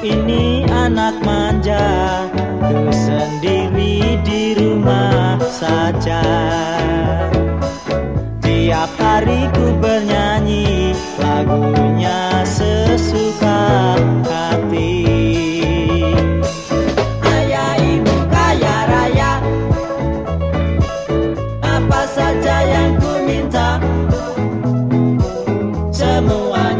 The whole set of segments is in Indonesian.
ini anak manja Ku sendiri di rumah saja. Tiap hari ku bernyanyi Lagunya sesuka hati. Ayah ibu kaya raya Apa saja yang ku minta? Semuanya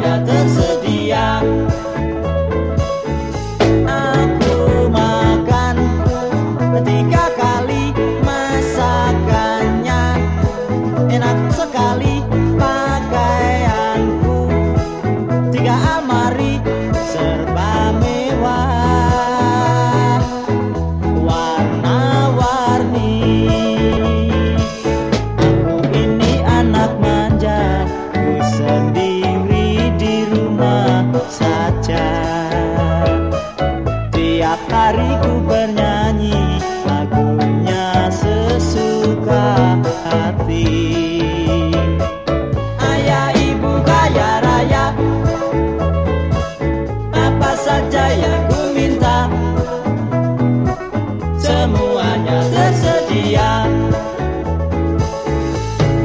Tiap hari ku bernyanyi Lagunya sesuka hati. Ayah ibu kaya raya Apa saja yang ku minta? Semuanya tersedia.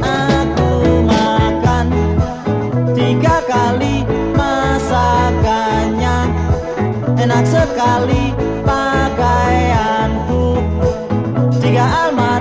Aku makan tiga kali masakannya Enak sekali media alma.